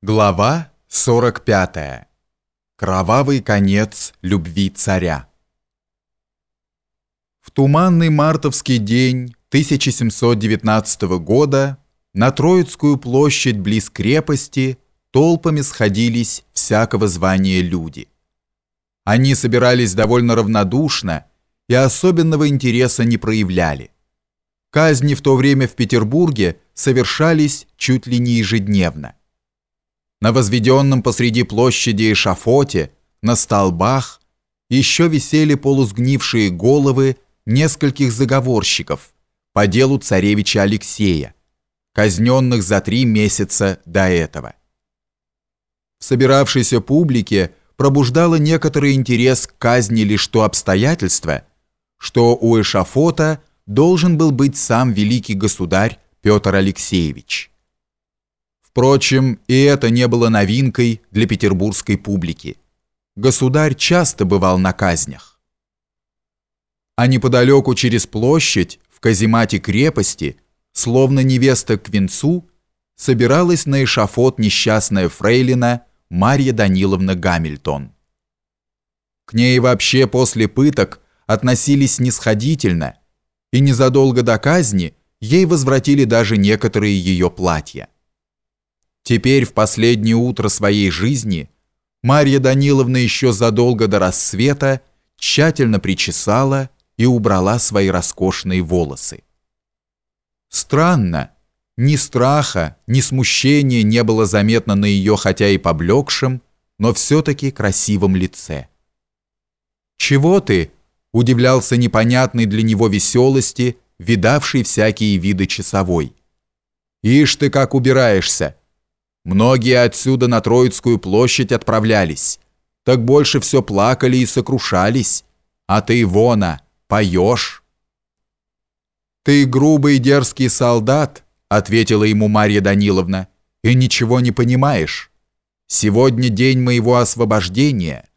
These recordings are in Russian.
Глава 45. Кровавый конец любви царя. В туманный мартовский день 1719 года на Троицкую площадь близ крепости толпами сходились всякого звания люди. Они собирались довольно равнодушно и особенного интереса не проявляли. Казни в то время в Петербурге совершались чуть ли не ежедневно на возведенном посреди площади эшафоте, на столбах, еще висели полусгнившие головы нескольких заговорщиков по делу царевича Алексея, казненных за три месяца до этого. В собиравшейся публике пробуждало некоторый интерес к казни лишь то обстоятельство, что у эшафота должен был быть сам великий государь Петр Алексеевич. Впрочем, и это не было новинкой для петербургской публики. Государь часто бывал на казнях. А неподалеку через площадь, в каземате крепости, словно невеста к венцу, собиралась на эшафот несчастная фрейлина Марья Даниловна Гамильтон. К ней вообще после пыток относились снисходительно, и незадолго до казни ей возвратили даже некоторые ее платья. Теперь, в последнее утро своей жизни, Марья Даниловна еще задолго до рассвета тщательно причесала и убрала свои роскошные волосы. Странно, ни страха, ни смущения не было заметно на ее, хотя и поблекшем, но все-таки красивом лице. «Чего ты?» – удивлялся непонятный для него веселости, видавший всякие виды часовой. «Ишь ты как убираешься! Многие отсюда на Троицкую площадь отправлялись. Так больше все плакали и сокрушались. А ты, Вона, поешь. «Ты грубый дерзкий солдат», — ответила ему Марья Даниловна, «и ничего не понимаешь. Сегодня день моего освобождения».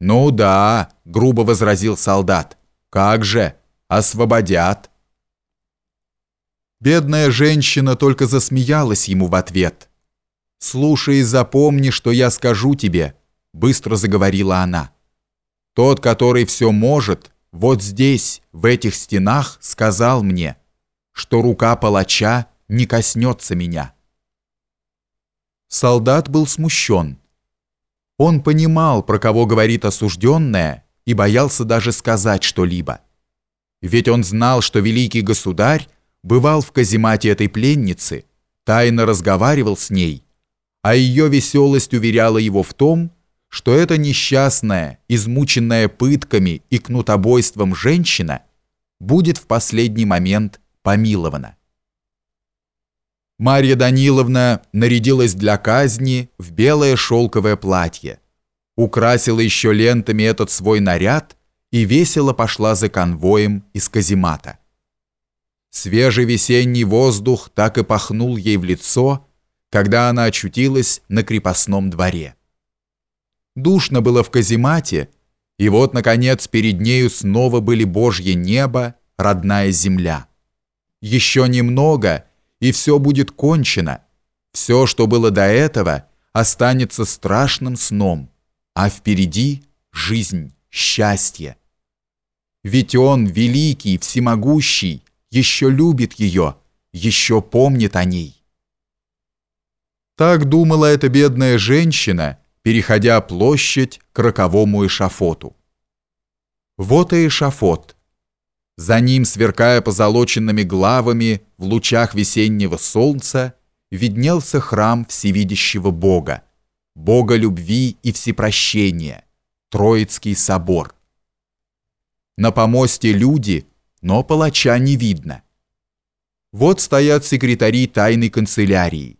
«Ну да», — грубо возразил солдат, «как же, освободят». Бедная женщина только засмеялась ему в ответ — «Слушай и запомни, что я скажу тебе», — быстро заговорила она. «Тот, который все может, вот здесь, в этих стенах, сказал мне, что рука палача не коснется меня». Солдат был смущен. Он понимал, про кого говорит осужденная, и боялся даже сказать что-либо. Ведь он знал, что великий государь бывал в каземате этой пленницы, тайно разговаривал с ней, а ее веселость уверяла его в том, что эта несчастная, измученная пытками и кнутобойством женщина будет в последний момент помилована. Марья Даниловна нарядилась для казни в белое шелковое платье, украсила еще лентами этот свой наряд и весело пошла за конвоем из каземата. Свежий весенний воздух так и пахнул ей в лицо, когда она очутилась на крепостном дворе. Душно было в каземате, и вот, наконец, перед нею снова были Божье небо, родная земля. Еще немного, и все будет кончено. Все, что было до этого, останется страшным сном, а впереди жизнь, счастье. Ведь Он, великий, всемогущий, еще любит ее, еще помнит о ней. Так думала эта бедная женщина, переходя площадь к роковому эшафоту. Вот и эшафот. За ним, сверкая позолоченными главами в лучах весеннего солнца, виднелся храм всевидящего Бога, Бога любви и всепрощения, Троицкий собор. На помосте люди, но палача не видно. Вот стоят секретари тайной канцелярии.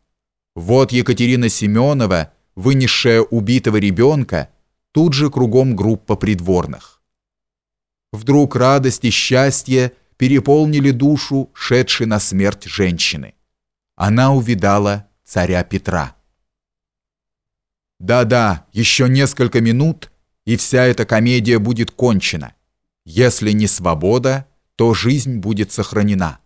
Вот Екатерина Семенова, вынесшая убитого ребенка, тут же кругом группа придворных. Вдруг радость и счастье переполнили душу шедшей на смерть женщины. Она увидала царя Петра. Да-да, еще несколько минут, и вся эта комедия будет кончена. Если не свобода, то жизнь будет сохранена.